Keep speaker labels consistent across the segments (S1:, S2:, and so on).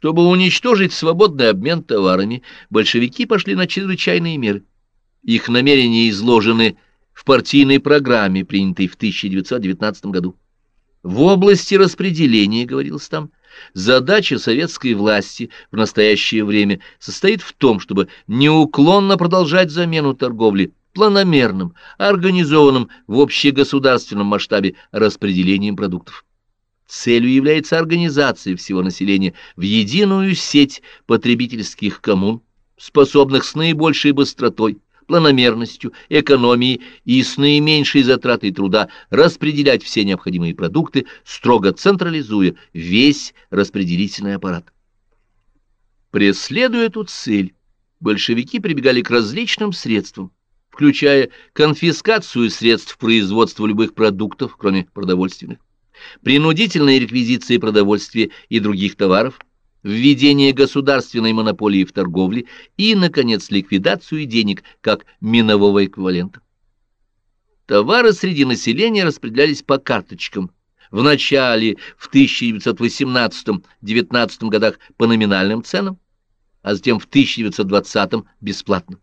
S1: Чтобы уничтожить свободный обмен товарами, большевики пошли на чрезвычайные меры. Их намерения изложены в партийной программе, принятой в 1919 году. В области распределения, говорилось там, задача советской власти в настоящее время состоит в том, чтобы неуклонно продолжать замену торговли планомерным, организованным в общегосударственном масштабе распределением продуктов. Целью является организация всего населения в единую сеть потребительских коммун, способных с наибольшей быстротой, планомерностью, экономией и с наименьшей затратой труда распределять все необходимые продукты, строго централизуя весь распределительный аппарат. Преследуя эту цель, большевики прибегали к различным средствам, включая конфискацию средств производства любых продуктов, кроме продовольственных, принудительные реквизиции продовольствия и других товаров, введение государственной монополии в торговле и, наконец, ликвидацию денег как минового эквивалента. Товары среди населения распределялись по карточкам, в начале в 1918-19 годах по номинальным ценам, а затем в 1920 бесплатно.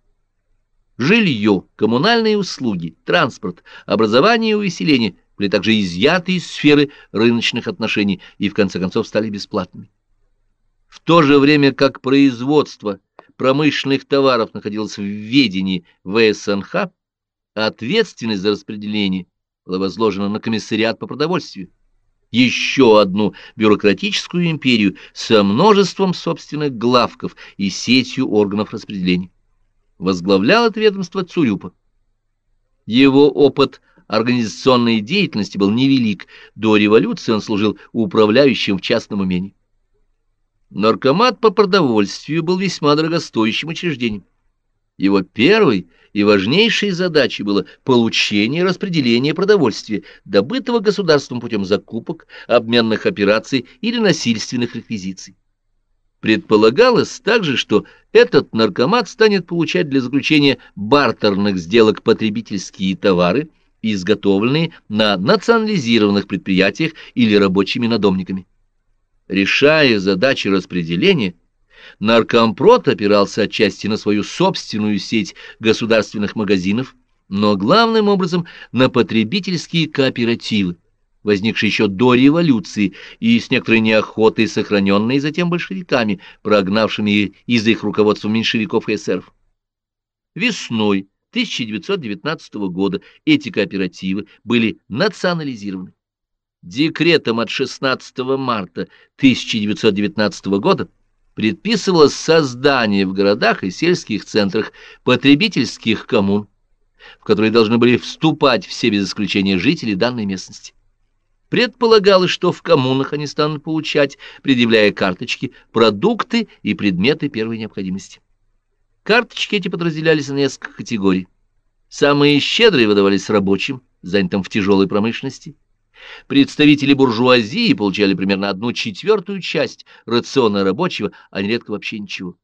S1: Жилье, коммунальные услуги, транспорт, образование и увеселение – были также изъяты из сферы рыночных отношений и в конце концов стали бесплатными. В то же время как производство промышленных товаров находилось в ведении ВСНХ, ответственность за распределение была возложена на комиссариат по продовольствию, еще одну бюрократическую империю со множеством собственных главков и сетью органов распределения. Возглавлял это ведомство Цурюпа. Его опыт организационной деятельности был невелик. До революции он служил управляющим в частном умении. Наркомат по продовольствию был весьма дорогостоящим учреждением. Его первой и важнейшей задачей было получение и распределение продовольствия, добытого государством путем закупок, обменных операций или насильственных реквизиций. Предполагалось также, что этот наркомат станет получать для заключения бартерных сделок потребительские товары, изготовленные на национализированных предприятиях или рабочими надомниками. Решая задачи распределения, наркомпрод опирался отчасти на свою собственную сеть государственных магазинов, но главным образом на потребительские кооперативы, возникшие еще до революции и с некоторой неохотой сохраненные затем большевиками, прогнавшими из их руководства меньшевиков и эсеров. Весной 1919 года эти кооперативы были национализированы. Декретом от 16 марта 1919 года предписывалось создание в городах и сельских центрах потребительских коммун, в которые должны были вступать все без исключения жители данной местности. Предполагалось, что в коммунах они станут получать, предъявляя карточки, продукты и предметы первой необходимости. Карточки эти подразделялись на несколько категорий. Самые щедрые выдавались рабочим, занятым в тяжелой промышленности. Представители буржуазии получали примерно одну четвертую часть рациона рабочего, а нередко вообще ничего.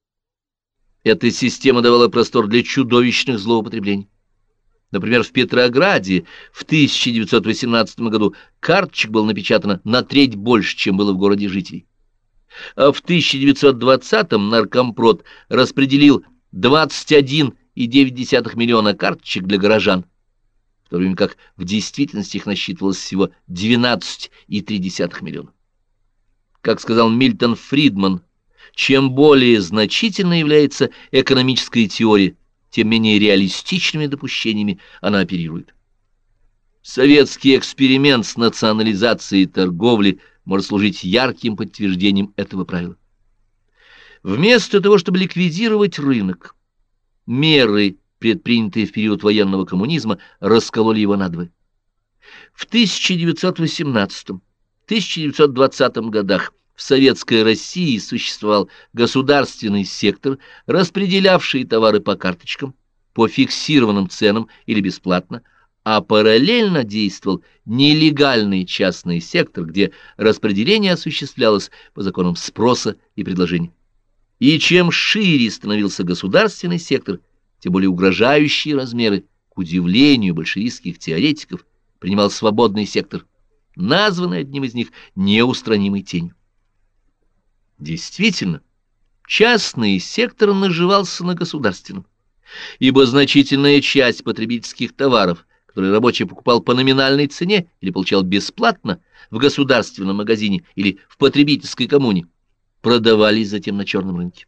S1: Эта система давала простор для чудовищных злоупотреблений. Например, в Петрограде в 1918 году карточек было напечатано на треть больше, чем было в городе жителей. А в 1920-м наркомпрод распределил 21,9 миллиона карточек для горожан, в то время как в действительности их насчитывалось всего 12,3 миллиона. Как сказал Мильтон Фридман, чем более значительной является экономическая теория, тем менее реалистичными допущениями она оперирует. Советский эксперимент с национализацией торговли может служить ярким подтверждением этого правила. Вместо того, чтобы ликвидировать рынок, меры, предпринятые в период военного коммунизма, раскололи его надвое. В 1918-1920 годах в Советской России существовал государственный сектор, распределявший товары по карточкам, по фиксированным ценам или бесплатно, а параллельно действовал нелегальный частный сектор, где распределение осуществлялось по законам спроса и предложения. И чем шире становился государственный сектор, тем более угрожающие размеры, к удивлению большевистских теоретиков, принимал свободный сектор, названный одним из них неустранимой тенью. Действительно, частный сектор наживался на государственном, ибо значительная часть потребительских товаров, которые рабочий покупал по номинальной цене или получал бесплатно в государственном магазине или в потребительской коммуне, продавались затем на черном рынке.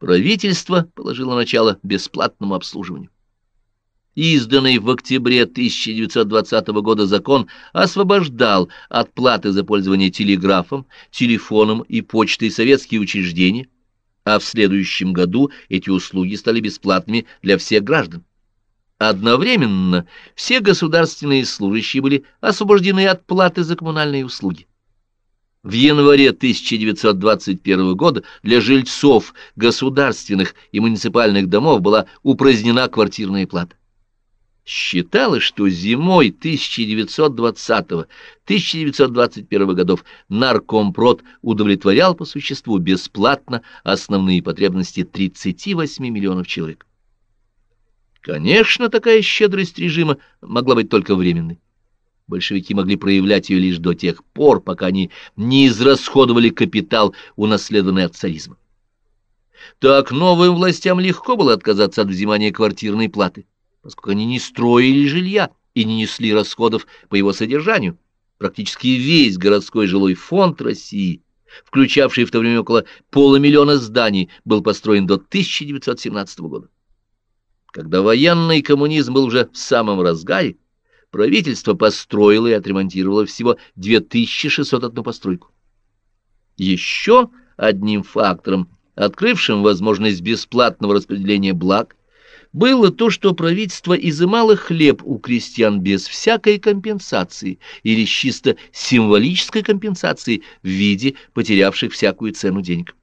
S1: Правительство положило начало бесплатному обслуживанию. Изданный в октябре 1920 года закон освобождал от платы за пользование телеграфом, телефоном и почтой советские учреждения, а в следующем году эти услуги стали бесплатными для всех граждан. Одновременно все государственные служащие были освобождены от платы за коммунальные услуги. В январе 1921 года для жильцов государственных и муниципальных домов была упразднена квартирная плата. Считалось, что зимой 1920-1921 годов наркомпрод удовлетворял по существу бесплатно основные потребности 38 миллионов человек. Конечно, такая щедрость режима могла быть только временной. Большевики могли проявлять ее лишь до тех пор, пока они не израсходовали капитал, унаследованный от царизма. Так новым властям легко было отказаться от взимания квартирной платы поскольку они не строили жилья и не несли расходов по его содержанию. Практически весь городской жилой фонд России, включавший в то время около полумиллиона зданий, был построен до 1917 года. Когда военный коммунизм был уже в самом разгаре, правительство построило и отремонтировало всего 2601 постройку. Еще одним фактором, открывшим возможность бесплатного распределения благ, было то, что правительство изымало хлеб у крестьян без всякой компенсации или с чисто символической компенсации в виде потерявших всякую цену денег.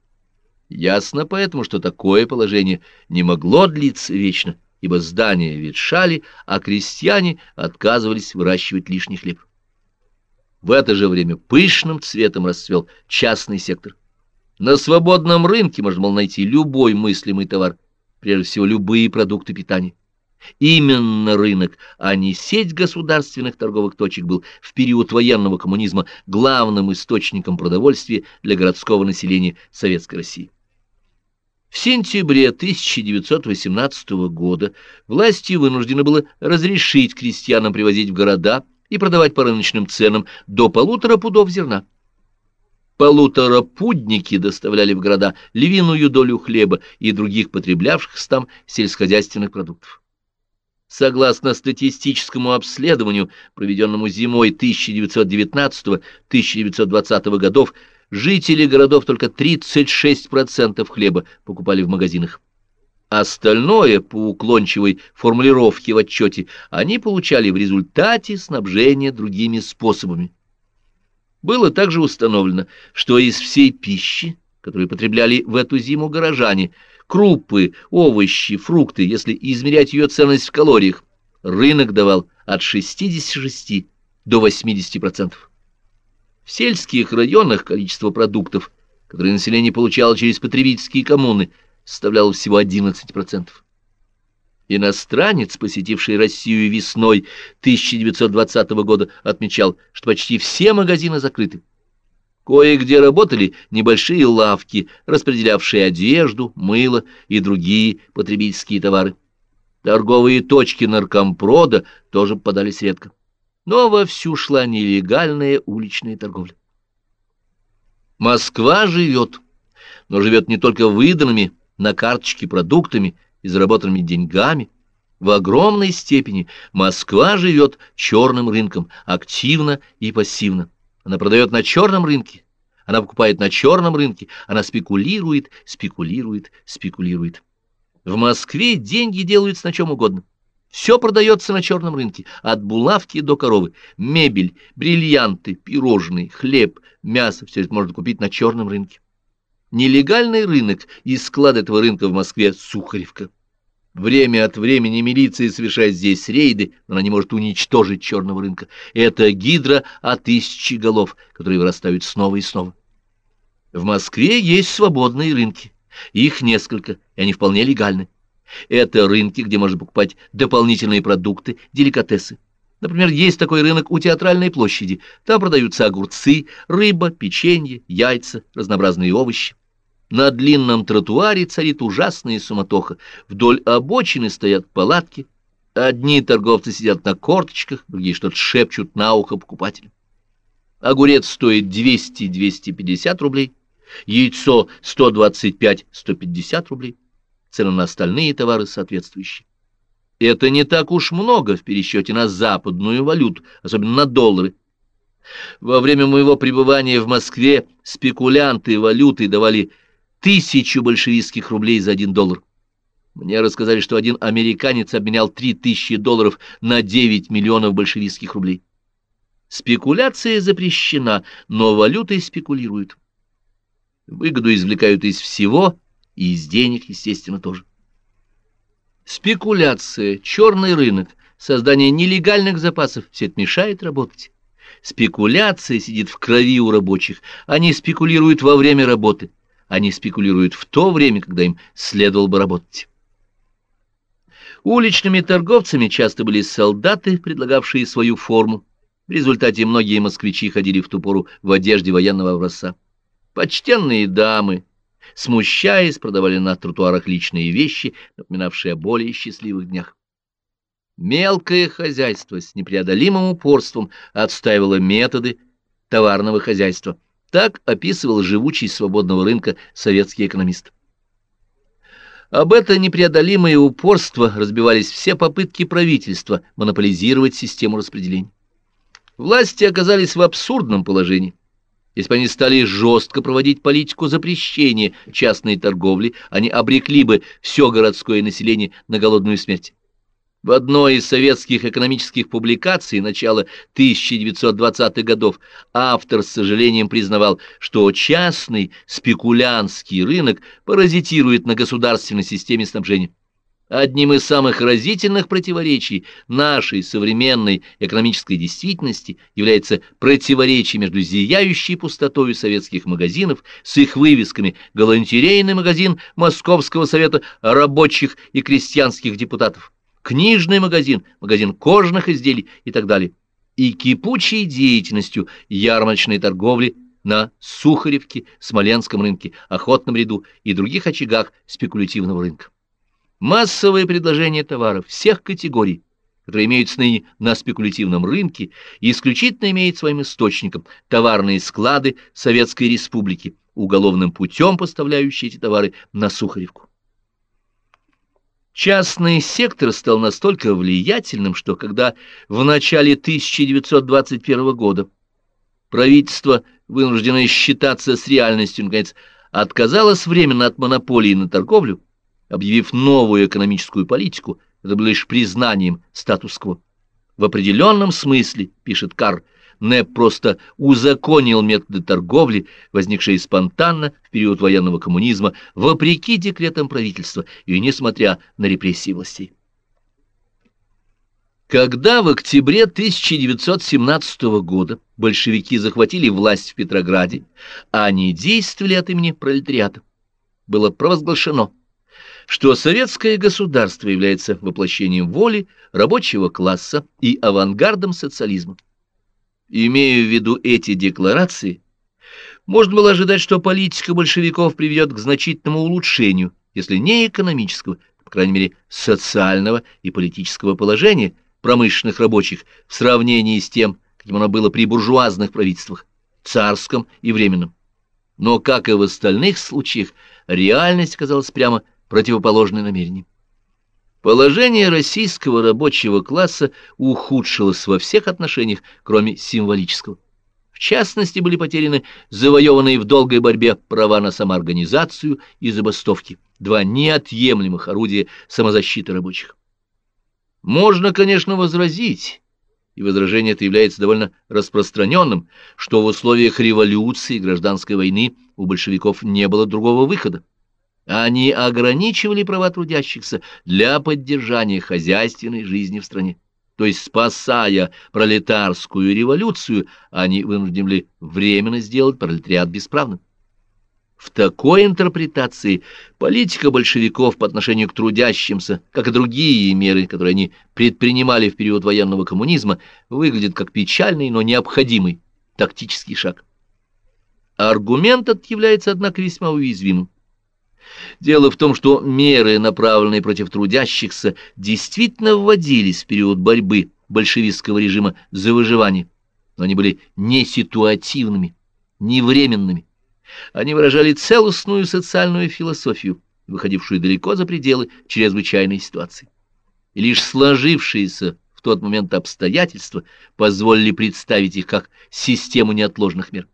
S1: Ясно поэтому, что такое положение не могло длиться вечно, ибо здания ветшали, а крестьяне отказывались выращивать лишний хлеб. В это же время пышным цветом расцвел частный сектор. На свободном рынке можно было найти любой мыслимый товар – прежде всего любые продукты питания. Именно рынок, а не сеть государственных торговых точек был в период военного коммунизма главным источником продовольствия для городского населения Советской России. В сентябре 1918 года власти вынуждены было разрешить крестьянам привозить в города и продавать по рыночным ценам до полутора пудов зерна. Полуторапудники доставляли в города львиную долю хлеба и других потреблявшихся там сельскохозяйственных продуктов. Согласно статистическому обследованию, проведенному зимой 1919-1920 годов, жители городов только 36% хлеба покупали в магазинах. Остальное, по уклончивой формулировке в отчете, они получали в результате снабжения другими способами. Было также установлено, что из всей пищи, которую потребляли в эту зиму горожане, крупы, овощи, фрукты, если измерять ее ценность в калориях, рынок давал от 66 до 80%. В сельских районах количество продуктов, которые население получало через потребительские коммуны, составляло всего 11%. Иностранец, посетивший Россию весной 1920 года, отмечал, что почти все магазины закрыты. Кое-где работали небольшие лавки, распределявшие одежду, мыло и другие потребительские товары. Торговые точки наркомпрода тоже попадались редко. Но вовсю шла нелегальная уличная торговля. Москва живет, но живет не только выданными на карточке продуктами, и заработанными деньгами, в огромной степени Москва живет черным рынком, активно и пассивно. Она продает на черном рынке, она покупает на черном рынке, она спекулирует, спекулирует, спекулирует. В Москве деньги делаются на чем угодно. Все продается на черном рынке, от булавки до коровы. Мебель, бриллианты, пирожные, хлеб, мясо — все это можно купить на черном рынке. Нелегальный рынок и склад этого рынка в Москве — Сухаревка. Время от времени милиция совершает здесь рейды, но она не может уничтожить черного рынка. Это гидра о тысячи голов, которые вырастают снова и снова. В Москве есть свободные рынки. Их несколько, и они вполне легальны. Это рынки, где можно покупать дополнительные продукты, деликатесы. Например, есть такой рынок у театральной площади. Там продаются огурцы, рыба, печенье, яйца, разнообразные овощи. На длинном тротуаре царит ужасная суматоха. Вдоль обочины стоят палатки. Одни торговцы сидят на корточках, другие что-то шепчут на ухо покупателям. Огурец стоит 200-250 рублей, яйцо 125-150 рублей. Цены на остальные товары соответствующие. Это не так уж много в пересчете на западную валюту, особенно на доллары. Во время моего пребывания в Москве спекулянты валюты давали тысячу большевистских рублей за один доллар. Мне рассказали, что один американец обменял три тысячи долларов на 9 миллионов большевистских рублей. Спекуляция запрещена, но валютой спекулируют. Выгоду извлекают из всего, и из денег, естественно, тоже. Спекуляция, черный рынок, создание нелегальных запасов – все это мешает работать. Спекуляция сидит в крови у рабочих, они спекулируют во время работы, они спекулируют в то время, когда им следовало бы работать. Уличными торговцами часто были солдаты, предлагавшие свою форму. В результате многие москвичи ходили в ту пору в одежде военного образца. Почтенные дамы, смущаясь, продавали на тротуарах личные вещи, напоминавшие о более счастливых днях. Мелкое хозяйство с непреодолимым упорством отстаивало методы товарного хозяйства. Так описывал живучий свободного рынка советский экономист. Об это непреодолимое упорство разбивались все попытки правительства монополизировать систему распределения. Власти оказались в абсурдном положении. Если бы они стали жестко проводить политику запрещения частной торговли, они обрекли бы все городское население на голодную смерть. В одной из советских экономических публикаций начала 1920-х годов автор с сожалением признавал, что частный спекулянский рынок паразитирует на государственной системе снабжения. Одним из самых разительных противоречий нашей современной экономической действительности является противоречие между зияющей пустотой советских магазинов с их вывесками «Галантерейный магазин Московского совета рабочих и крестьянских депутатов», «Книжный магазин», «Магазин кожаных изделий» и так далее, и кипучей деятельностью ярмарочной торговли на Сухаревке, Смоленском рынке, Охотном ряду и других очагах спекулятивного рынка. Массовые предложения товаров всех категорий, которые имеются ныне на спекулятивном рынке, исключительно имеют своим источником товарные склады Советской Республики, уголовным путем поставляющие эти товары на Сухаревку. Частный сектор стал настолько влиятельным, что когда в начале 1921 года правительство, вынужденное считаться с реальностью, наконец, отказалось временно от монополии на торговлю, объявив новую экономическую политику, это было лишь признанием статус-кво. В определенном смысле, пишет Карр, НЭП просто узаконил методы торговли, возникшие спонтанно в период военного коммунизма, вопреки декретам правительства и несмотря на репрессии властей. Когда в октябре 1917 года большевики захватили власть в Петрограде, они действовали от имени пролетариата. Было провозглашено, что советское государство является воплощением воли рабочего класса и авангардом социализма. Имея в виду эти декларации, можно было ожидать, что политика большевиков приведет к значительному улучшению, если не экономического, по крайней мере, социального и политического положения промышленных рабочих в сравнении с тем, каким оно было при буржуазных правительствах, царском и временном. Но, как и в остальных случаях, реальность казалась прямо противоположные намерения. Положение российского рабочего класса ухудшилось во всех отношениях, кроме символического. В частности, были потеряны завоеванные в долгой борьбе права на самоорганизацию и забастовки, два неотъемлемых орудия самозащиты рабочих. Можно, конечно, возразить, и возражение это является довольно распространенным, что в условиях революции и гражданской войны у большевиков не было другого выхода. Они ограничивали права трудящихся для поддержания хозяйственной жизни в стране. То есть, спасая пролетарскую революцию, они вынуждены были временно сделать пролетариат бесправным. В такой интерпретации политика большевиков по отношению к трудящимся, как и другие меры, которые они предпринимали в период военного коммунизма, выглядит как печальный, но необходимый тактический шаг. Аргумент этот является, однако, весьма уязвимым. Дело в том, что меры, направленные против трудящихся, действительно вводились в период борьбы большевистского режима за выживание, но они были не ситуативными, не временными они выражали целостную социальную философию, выходившую далеко за пределы чрезвычайной ситуации. И лишь сложившиеся в тот момент обстоятельства позволили представить их как систему неотложных мер.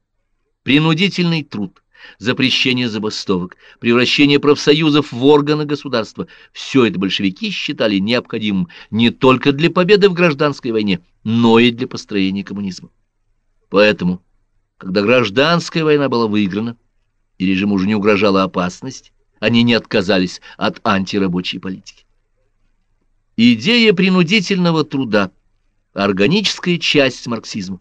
S1: Принудительный труд, запрещение забастовок, превращение профсоюзов в органы государства – все это большевики считали необходимым не только для победы в гражданской войне, но и для построения коммунизма. Поэтому когда гражданская война была выиграна, и режиму уже не угрожала опасность, они не отказались от антирабочей политики. Идея принудительного труда – органическая часть марксизма.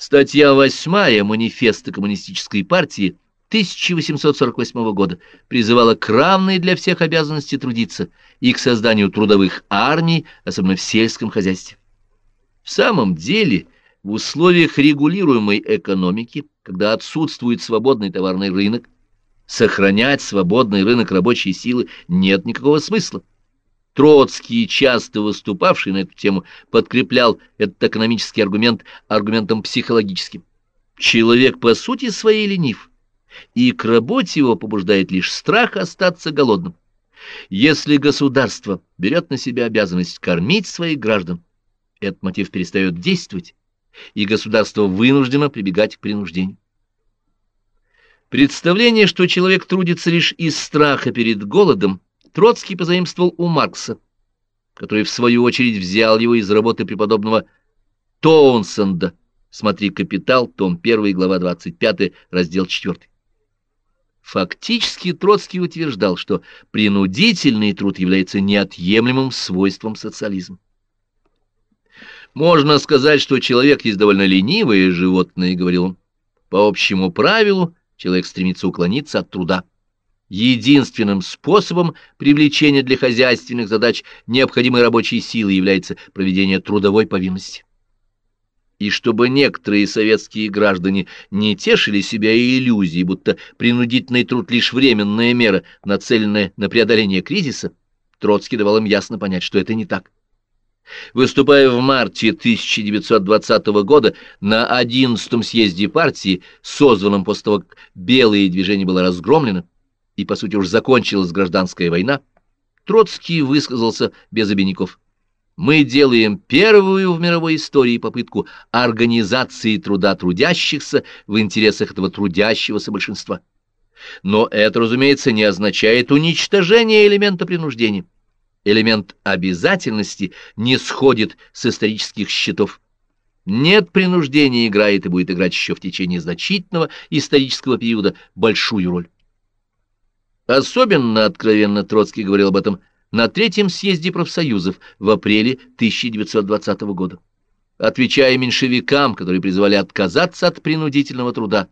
S1: Статья 8 манифеста Коммунистической партии 1848 года призывала к равной для всех обязанности трудиться и к созданию трудовых армий, особенно в сельском хозяйстве. В самом деле – в условиях регулируемой экономики, когда отсутствует свободный товарный рынок, сохранять свободный рынок рабочей силы нет никакого смысла. Троцкий, часто выступавший на эту тему, подкреплял этот экономический аргумент аргументом психологическим. Человек по сути своей ленив, и к работе его побуждает лишь страх остаться голодным. Если государство берет на себя обязанность кормить своих граждан, этот мотив перестает действовать, и государство вынуждено прибегать к принуждению. Представление, что человек трудится лишь из страха перед голодом, Троцкий позаимствовал у Маркса, который, в свою очередь, взял его из работы преподобного Тоунсенда «Смотри «Капитал», том 1, глава 25, раздел 4. Фактически Троцкий утверждал, что принудительный труд является неотъемлемым свойством социализма. Можно сказать, что человек есть довольно ленивое животное, — говорил он. По общему правилу человек стремится уклониться от труда. Единственным способом привлечения для хозяйственных задач необходимой рабочей силы является проведение трудовой повинности. И чтобы некоторые советские граждане не тешили себя иллюзией, будто принудительный труд лишь временная мера, нацеленная на преодоление кризиса, Троцкий давал им ясно понять, что это не так. Выступая в марте 1920 года на 11-м съезде партии, созванном после того, как белое движение было разгромлено, и, по сути, уж закончилась гражданская война, Троцкий высказался без обиняков. Мы делаем первую в мировой истории попытку организации труда трудящихся в интересах этого трудящегося большинства. Но это, разумеется, не означает уничтожение элемента принуждения элемент обязательности не сходит с исторических счетов. Нет принуждения играет и будет играть еще в течение значительного исторического периода большую роль. Особенно откровенно Троцкий говорил об этом на Третьем съезде профсоюзов в апреле 1920 года. Отвечая меньшевикам, которые призывали отказаться от принудительного труда,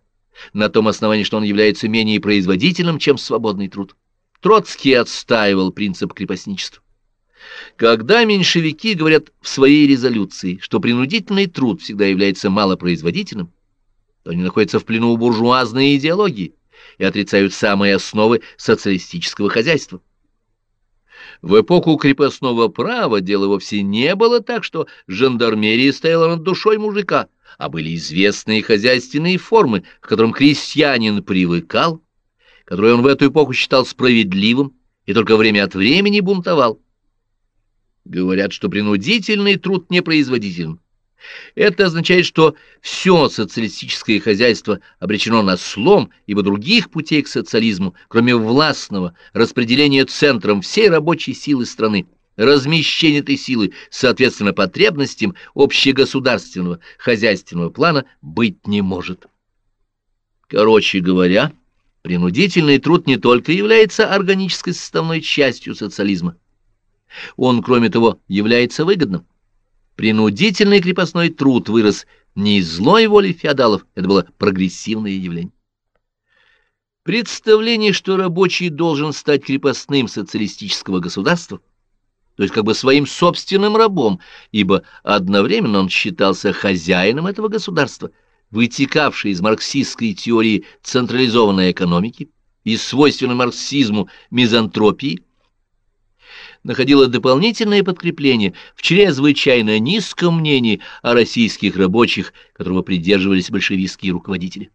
S1: на том основании, что он является менее производительным, чем свободный труд. Троцкий отстаивал принцип крепостничества. Когда меньшевики говорят в своей резолюции, что принудительный труд всегда является малопроизводительным, то они находятся в плену буржуазной идеологии и отрицают самые основы социалистического хозяйства. В эпоху крепостного права дело вовсе не было так, что жандармерия стояла над душой мужика, а были известные хозяйственные формы, к которым крестьянин привыкал, которые он в эту эпоху считал справедливым и только время от времени бунтовал. Говорят, что принудительный труд непроизводителен. Это означает, что все социалистическое хозяйство обречено на слом, ибо других путей к социализму, кроме властного распределения центром всей рабочей силы страны, размещения этой силы, соответственно, потребностям общегосударственного хозяйственного плана быть не может. Короче говоря, принудительный труд не только является органической составной частью социализма, он, кроме того, является выгодным. Принудительный крепостной труд вырос не из злой воли феодалов, это было прогрессивное явление. Представление, что рабочий должен стать крепостным социалистического государства, то есть как бы своим собственным рабом, ибо одновременно он считался хозяином этого государства, вытекавшей из марксистской теории централизованной экономики и свойственной марксизму мизантропии, находило дополнительное подкрепление в чрезвычайно низком мнении о российских рабочих, которого придерживались большевистские руководители.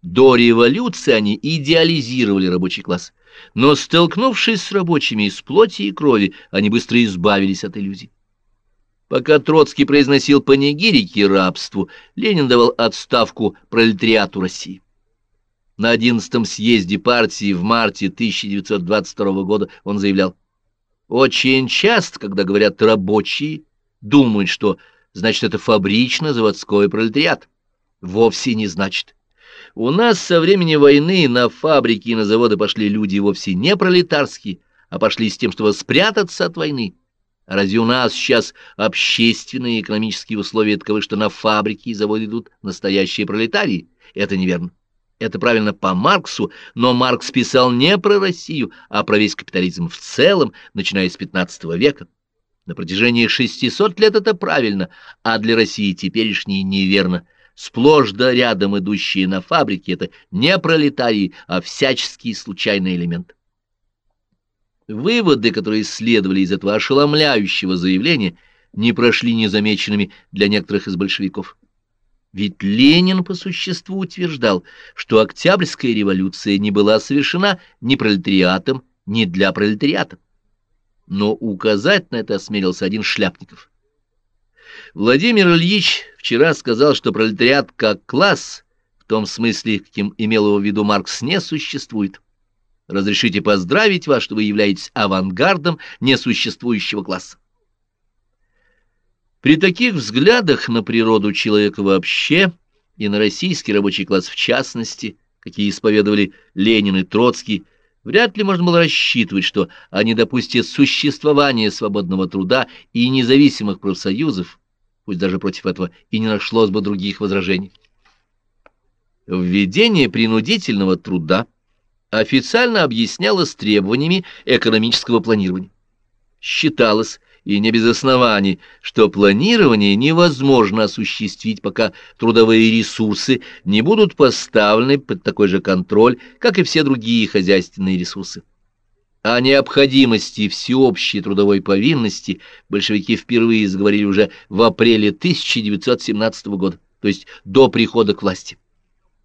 S1: До революции они идеализировали рабочий класс, но, столкнувшись с рабочими из плоти и крови, они быстро избавились от иллюзий. Пока Троцкий произносил панигирики рабству, Ленин давал отставку пролетариату России. На 11-м съезде партии в марте 1922 года он заявлял, «Очень часто, когда говорят «рабочие», думают, что значит это фабрично-заводской пролетариат. Вовсе не значит. У нас со времени войны на фабрики и на заводы пошли люди вовсе не пролетарские, а пошли с тем, чтобы спрятаться от войны. разве у нас сейчас общественные и экономические условия таковы, что на фабрики и заводы идут настоящие пролетарии? Это неверно. Это правильно по Марксу, но Маркс писал не про Россию, а про весь капитализм в целом, начиная с 15 века. На протяжении 600 лет это правильно, а для России теперешнее неверно – Сплошь да рядом идущие на фабрике — это не пролетарии, а всяческие случайные элементы. Выводы, которые следовали из этого ошеломляющего заявления, не прошли незамеченными для некоторых из большевиков. Ведь Ленин по существу утверждал, что Октябрьская революция не была совершена ни пролетариатом, ни для пролетариата. Но указать на это осмелился один Шляпников. Владимир Ильич вчера сказал, что пролетариат как класс, в том смысле, каким имел его в виду Маркс, не существует. Разрешите поздравить вас, что вы являетесь авангардом несуществующего класса. При таких взглядах на природу человека вообще и на российский рабочий класс в частности, какие исповедовали Ленин и Троцкий, вряд ли можно было рассчитывать, что они допустят существование свободного труда и независимых профсоюзов, пусть даже против этого и не нашлось бы других возражений. Введение принудительного труда официально объяснялось требованиями экономического планирования. Считалось, и не без оснований, что планирование невозможно осуществить, пока трудовые ресурсы не будут поставлены под такой же контроль, как и все другие хозяйственные ресурсы. О необходимости всеобщей трудовой повинности большевики впервые заговорили уже в апреле 1917 года, то есть до прихода к власти.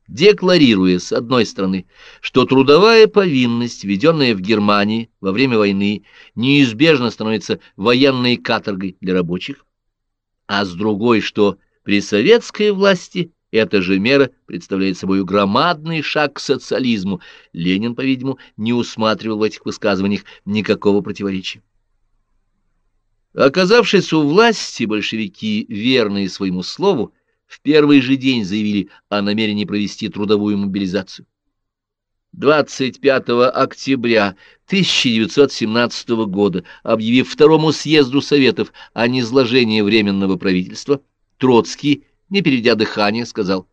S1: Декларируя, с одной стороны, что трудовая повинность, введенная в Германии во время войны, неизбежно становится военной каторгой для рабочих, а с другой, что при советской власти эта же мера представляет собой громадный шаг к социализму. Ленин, по-видимому, не усматривал в этих высказываниях никакого противоречия. Оказавшись у власти, большевики, верные своему слову, в первый же день заявили о намерении провести трудовую мобилизацию. 25 октября 1917 года, объявив Второму съезду Советов о низложении Временного правительства, Троцкий не переведя дыхание, сказал,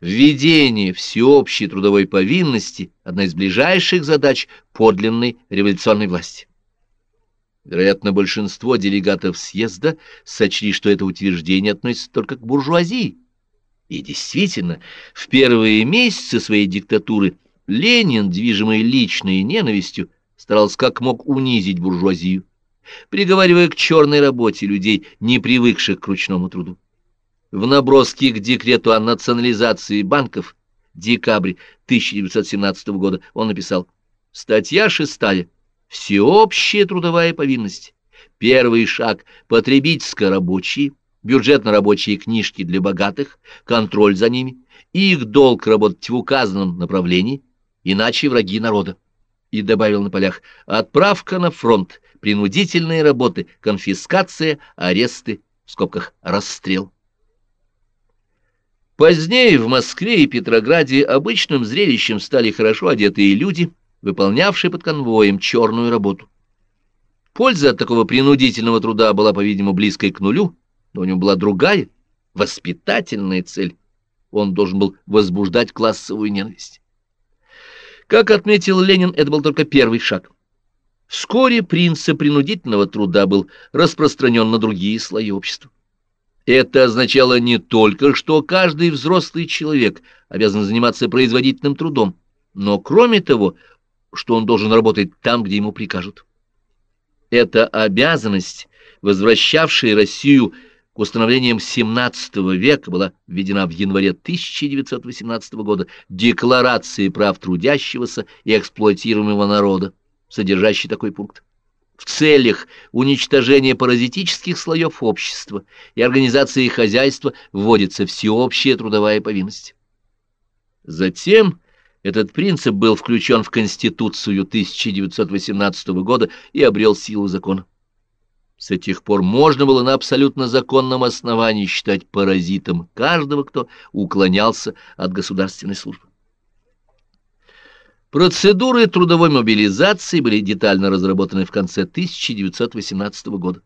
S1: «Введение всеобщей трудовой повинности – одна из ближайших задач подлинной революционной власти». Вероятно, большинство делегатов съезда сочли, что это утверждение относится только к буржуазии. И действительно, в первые месяцы своей диктатуры Ленин, движимый личной ненавистью, старался как мог унизить буржуазию, приговаривая к черной работе людей, не привыкших к ручному труду. В наброске к декрету о национализации банков декабрь 1917 года он написал «Статья шестая. Всеобщая трудовая повинность. Первый шаг – потребительско-рабочие, бюджетно-рабочие книжки для богатых, контроль за ними, их долг работать в указанном направлении, иначе враги народа». И добавил на полях «Отправка на фронт, принудительные работы, конфискация, аресты, в скобках расстрел». Позднее в Москве и Петрограде обычным зрелищем стали хорошо одетые люди, выполнявшие под конвоем черную работу. Польза от такого принудительного труда была, по-видимому, близкой к нулю, но у него была другая, воспитательная цель. Он должен был возбуждать классовую ненависть. Как отметил Ленин, это был только первый шаг. Вскоре принцип принудительного труда был распространен на другие слои общества. Это означало не только, что каждый взрослый человек обязан заниматься производительным трудом, но кроме того, что он должен работать там, где ему прикажут. Эта обязанность, возвращавшая Россию к установлениям XVII века, была введена в январе 1918 года Декларацией прав трудящегося и эксплуатируемого народа, содержащей такой пункт. В целях уничтожения паразитических слоев общества и организации хозяйства вводится всеобщая трудовая повинность. Затем этот принцип был включен в Конституцию 1918 года и обрел силу закона. С этих пор можно было на абсолютно законном основании считать паразитом каждого, кто уклонялся от государственной службы. Процедуры трудовой мобилизации были детально разработаны в конце 1918 года.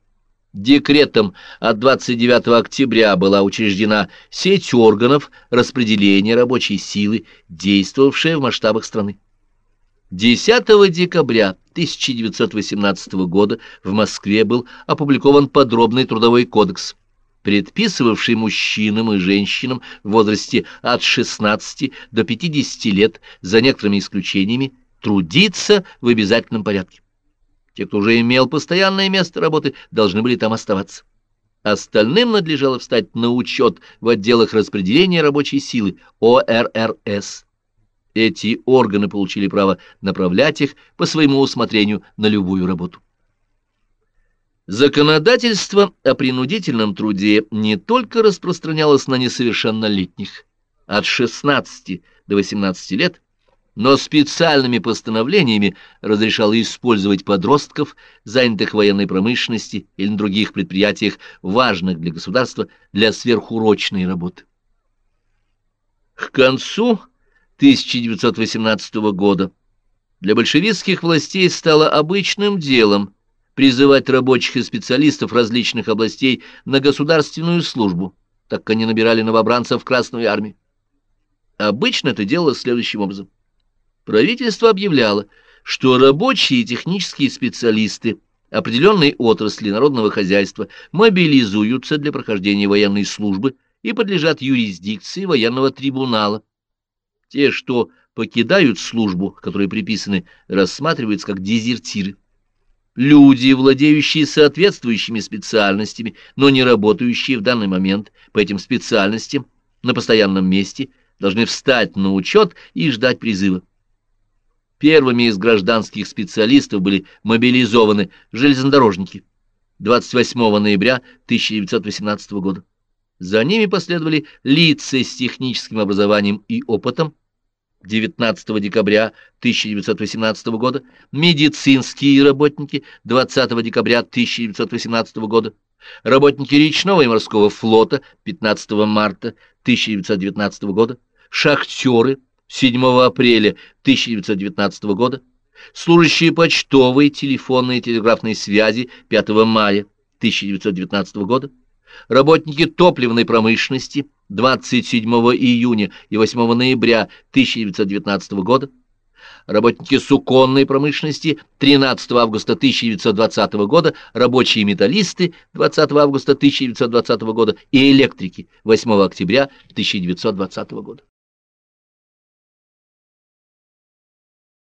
S1: Декретом от 29 октября была учреждена сеть органов распределения рабочей силы, действовавшая в масштабах страны. 10 декабря 1918 года в Москве был опубликован подробный трудовой кодекс, предписывавший мужчинам и женщинам в возрасте от 16 до 50 лет, за некоторыми исключениями, трудиться в обязательном порядке. Те, кто уже имел постоянное место работы, должны были там оставаться. Остальным надлежало встать на учет в отделах распределения рабочей силы ОРРС. Эти органы получили право направлять их по своему усмотрению на любую работу. Законодательство о принудительном труде не только распространялось на несовершеннолетних от 16 до 18 лет, но специальными постановлениями разрешало использовать подростков, занятых военной промышленности или на других предприятиях, важных для государства, для сверхурочной работы. К концу 1918 года для большевистских властей стало обычным делом призывать рабочих и специалистов различных областей на государственную службу, так как они набирали новобранцев в Красную армию. Обычно это делалось следующим образом. Правительство объявляло, что рабочие и технические специалисты определенной отрасли народного хозяйства мобилизуются для прохождения военной службы и подлежат юрисдикции военного трибунала. Те, что покидают службу, которые приписаны, рассматриваются как дезертиры. Люди, владеющие соответствующими специальностями, но не работающие в данный момент по этим специальностям на постоянном месте, должны встать на учет и ждать призыва. Первыми из гражданских специалистов были мобилизованы железнодорожники 28 ноября 1918 года. За ними последовали лица с техническим образованием и опытом 19 декабря 1918 года, медицинские работники 20 декабря 1918 года, работники речного и морского флота 15 марта 1919 года, шахтеры 7 апреля 1919 года, служащие почтовой, телефонной и телеграфной связи 5 мая 1919 года, работники топливной промышленности 27 июня и 8 ноября 1919 года, работники суконной промышленности 13 августа 1920 года, рабочие металлисты 20 августа 1920 года и электрики 8 октября 1920 года.